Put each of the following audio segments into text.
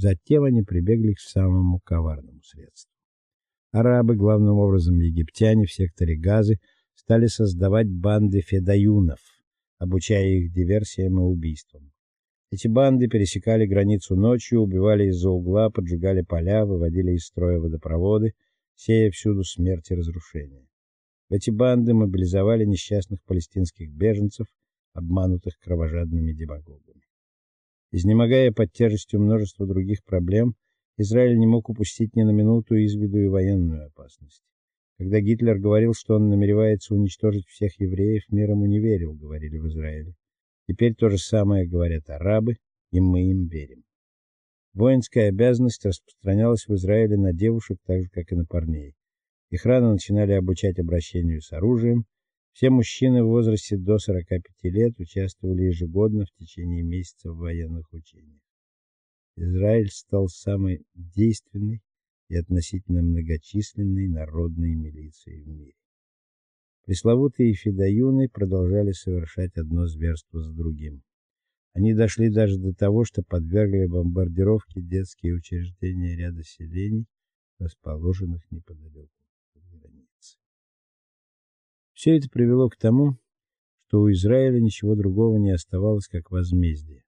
Затем они прибегли к самому коварному средству. Арабы, главным образом египтяне в секторе Газы, стали создавать банды федаюнов, обучая их диверсиям и убийствам. Эти банды пересекали границу ночью, убивали из-за угла, поджигали поля, выводили из строя водопроводы, сея всюду смерть и разрушение. В эти банды мобилизовали несчастных палестинских беженцев, обманутых кровожадными демагогами. Изнемогая под тяжестью множества других проблем, Израиль не мог упустить ни на минуту из виду и военную опасность. Когда Гитлер говорил, что он намеревается уничтожить всех евреев, мир ему не верил, говорили в Израиле. Теперь то же самое говорят арабы, и мы им верим. Воинская обязанность распространялась в Израиле на девушек так же, как и на парней. Их рано начинали обучать обращению с оружием. Все мужчины в возрасте до 45 лет участвовали ежегодно в течение месяца в военных учениях. Израиль стал самой действенной и относительно многочисленной народной милицией в мире. Пресловутые федаюны продолжали совершать одно зверство за другим. Они дошли даже до того, что подвергли бомбардировке детские учреждения ряда селений, расположенных неподалеку. Все это привело к тому, что у Израиля ничего другого не оставалось, как возмездие.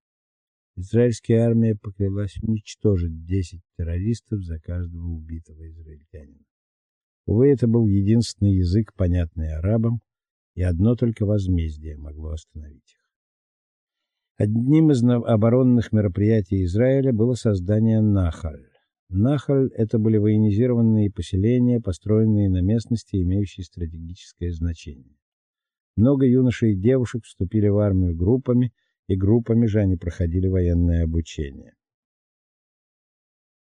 Израильская армия поклялась уничтожить 10 террористов за каждого убитого израильтянина. Увы, это был единственный язык, понятный арабам, и одно только возмездие могло остановить их. Одним из оборонных мероприятий Израиля было создание Нахаль. Нахаль это были военизированные поселения, построенные на местности, имеющей стратегическое значение. Много юношей и девушек вступили в армию группами, и группами же они проходили военное обучение.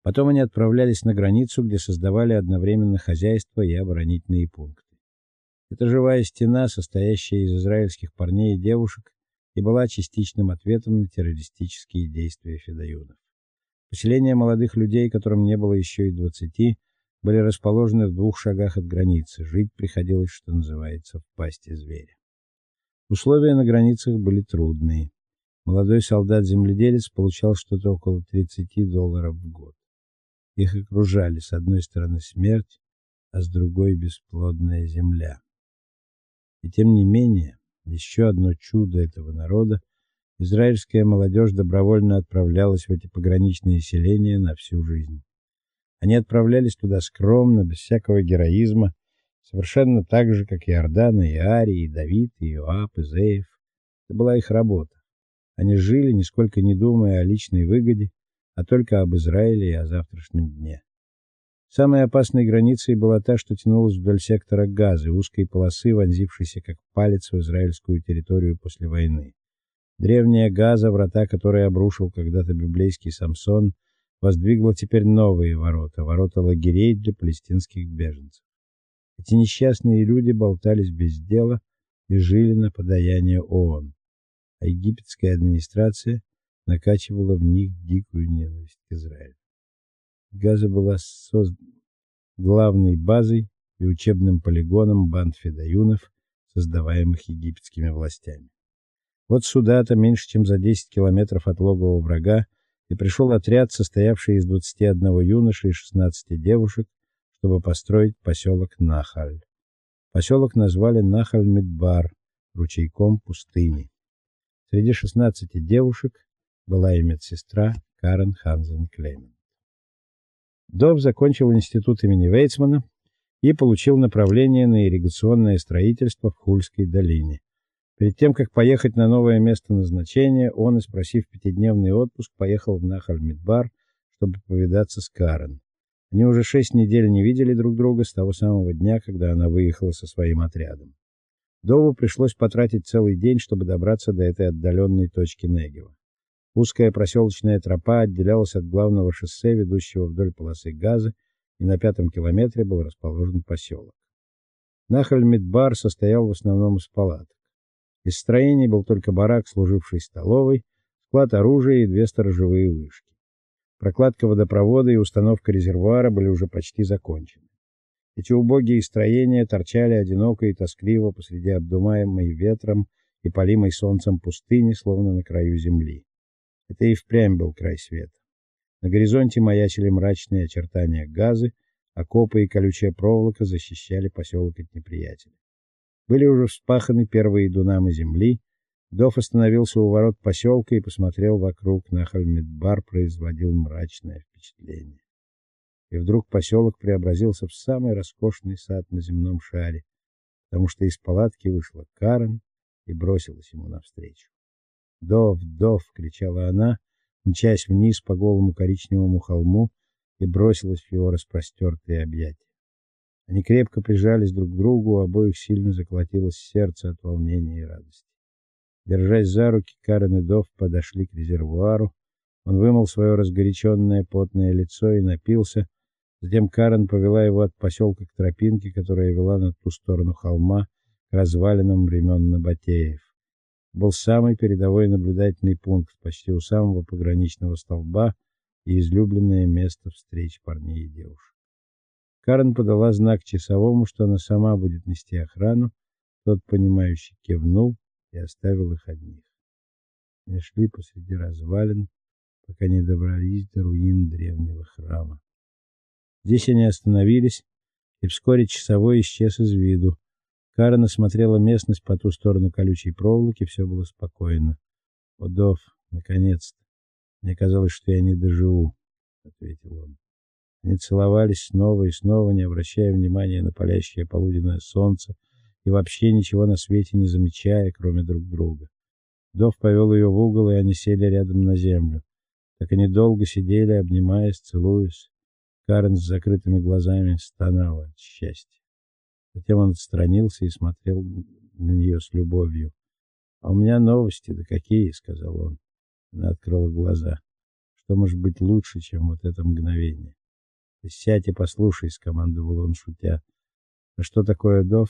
Потом они отправлялись на границу, где создавали одновременно хозяйство и оборонительные пункты. Эта живая стена, состоящая из израильских парней и девушек, и была частичным ответом на террористические действия федаюнов. Поселения молодых людей, которым не было еще и двадцати, были расположены в двух шагах от границы. Жить приходилось, что называется, в пасти зверя. Условия на границах были трудные. Молодой солдат-земледелец получал что-то около 30 долларов в год. Их окружали с одной стороны смерть, а с другой бесплодная земля. И тем не менее, еще одно чудо этого народа израильская молодежь добровольно отправлялась в эти пограничные селения на всю жизнь. Они отправлялись туда скромно, без всякого героизма, совершенно так же, как и Иордан, и Арий, и Давид, и Иоап, и Зеев. Это была их работа. Они жили, нисколько не думая о личной выгоде, а только об Израиле и о завтрашнем дне. Самой опасной границей была та, что тянулась вдоль сектора Газы, узкой полосы, вонзившейся как палец в израильскую территорию после войны. Древняя Газа, врата которой обрушил когда-то библейский Самсон, воздвигла теперь новые ворота, ворота лагерей для палестинских беженцев. Эти несчастные люди болтались без дела и жили на подаяние ООН. А египетская администрация накачивала в них дикую ненависть к Израилю. Газа была создана главной базой и учебным полигоном банд федаюнов, создаваемых египетскими властями. Вот сюда-то меньше, чем за 10 километров от логова врага, и пришел отряд, состоявший из 21 юноши и 16 девушек, чтобы построить поселок Нахаль. Поселок назвали Нахаль-Мидбар, ручейком пустыни. Среди 16 девушек была и медсестра Карен Хансен Клеймент. Дов закончил институт имени Вейцмана и получил направление на ирригационное строительство в Хульской долине. Перед тем, как поехать на новое место назначения, он, испросив пятидневный отпуск, поехал в Нахаль-Мидбар, чтобы повидаться с Карен. Они уже шесть недель не видели друг друга с того самого дня, когда она выехала со своим отрядом. Дову пришлось потратить целый день, чтобы добраться до этой отдаленной точки Негева. Узкая проселочная тропа отделялась от главного шоссе, ведущего вдоль полосы газа, и на пятом километре был расположен поселок. Нахаль-Мидбар состоял в основном из палаток. Из строений был только барак, служивший столовой, склад оружия и две сторожевые вышки. Прокладка водопровода и установка резервуара были уже почти закончены. Эти убогие строения торчали одиноко и тоскливо посреди обдуваемой ветром и полимой солнцем пустыни, словно на краю земли. Это и впрямь был край света. На горизонте маячили мрачные очертания газы, окопы и колючая проволока защищали поселок от неприятеля. Были уже вспаханы первые дунамы земли. Дов остановился у ворот поселка и посмотрел вокруг. Нахальмедбар производил мрачное впечатление. И вдруг поселок преобразился в самый роскошный сад на земном шаре, потому что из палатки вышла Карен и бросилась ему навстречу. "Дов, Дов!" кричала она, мчась вниз по голому коричневому холму и бросилась в его распростертые объятия. Они крепко прижались друг к другу, у обоих сильно заколотилось сердце от волнения и радости. Держась за руки, Карен и Дов подошли к резервуару. Он вымыл свое разгоряченное потное лицо и напился. Затем Карен повела его от поселка к тропинке, которая вела на ту сторону холма к развалинам времен Набатеев был самый передовой наблюдательный пункт, почти у самого пограничного столба и излюбленное место встреч парней и девушек. Карен подала знак часовому, что она сама будет нести охрану. Тот, понимающе кивнул и оставил их одних. Они шли посреди развалин, пока не добрались до руин древнего храма. Здесь они остановились, и вскоре часовой исчез из виду. Карен осмотрела местность по ту сторону колючей проволоки, все было спокойно. "Удов, наконец-то. Мне казалось, что я не доживу", ответил он. Они целовались снова и снова, не обращая внимания на палящее полуденное солнце и вообще ничего на свете не замечая, кроме друг друга. Дов повел ее в угол, и они сели рядом на землю. Так они долго сидели, обнимаясь, целуясь. Карен с закрытыми глазами стонала от счастья. Затем он отстранился и смотрел на нее с любовью. "А у меня новости, да какие", сказал он. Она открыла глаза. "Что может быть лучше, чем вот это мгновение?" "Ты сядь и послушай", скомандовал он, шутя. "А что такое Дов?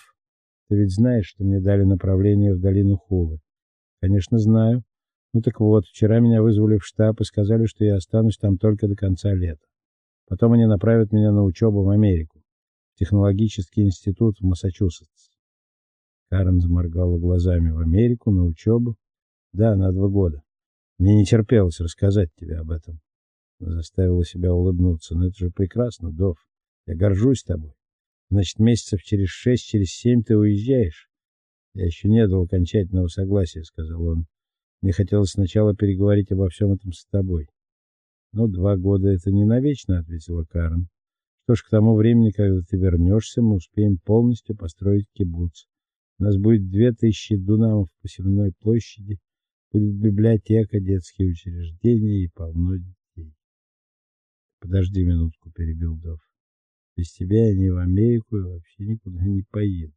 Ты ведь знаешь, что мне дали направление в долину Хулы?" "Конечно, знаю. Ну так вот, вчера меня вызвали в штаб и сказали, что я останусь там только до конца лета. Потом они направят меня на учебу в Америку технологический институт в Массачусетс. Карен заморгала глазами в Америку на учебу. Да, на два года. Мне не терпелось рассказать тебе об этом. Заставила себя улыбнуться. Но это же прекрасно, Дов. Я горжусь тобой. Значит, месяцев через шесть, через семь ты уезжаешь. Я еще не дал окончательного согласия, сказал он. Мне хотелось сначала переговорить обо всем этом с тобой. Ну, два года это не навечно, ответила Карен. Что ж, к тому времени, когда ты вернешься, мы успеем полностью построить кибуц. У нас будет две тысячи дунамов посевной площади, будет библиотека, детские учреждения и полно. Подожди минутку, перебил Дов. Без тебя я ни в Америку и вообще никуда не поеду.